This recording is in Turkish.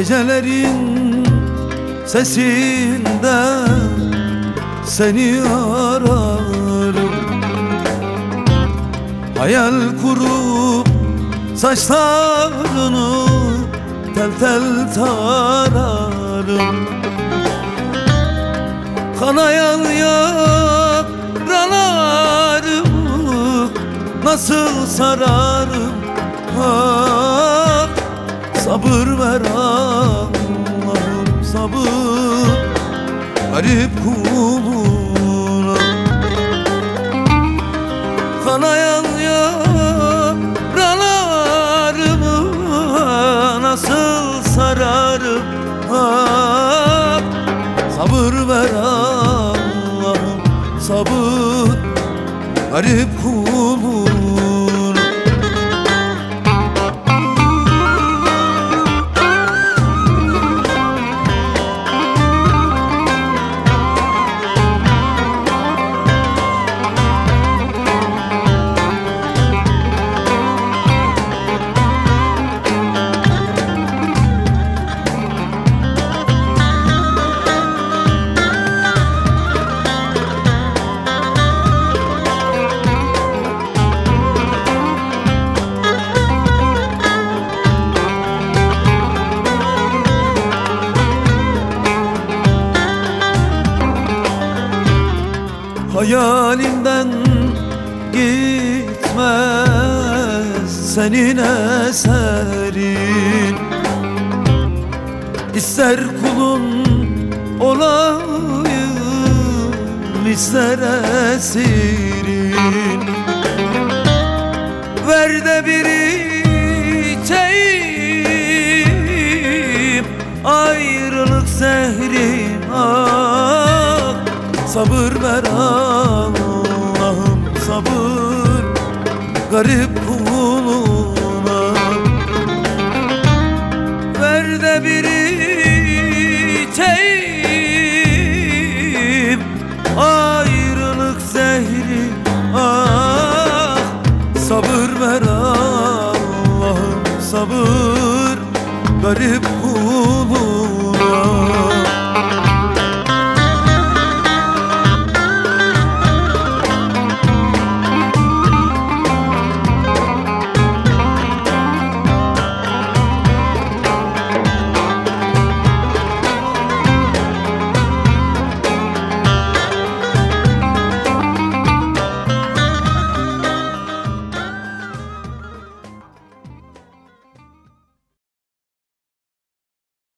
Gecelerin sesinde seni ararım. Hayal kurup saçlarını tel tel tararım. Kanayan yaralarımı nasıl sararım? Ah, Sabır ver Allah'ım sabır. Garip kuluna. Kanayan yaralarımı nasıl sararım? Ah, Sabır ver Allah'ım sabır. Garip kuluna Hayalimden gitmez senin eserin. İster kulun olayım ister esirin Sabır ver Allah'ım sabır. Garip kuluna. Ver de bir içeyim Ayrılık zehri Ah. Sabır ver Allah'ım sabır. Garip kuluna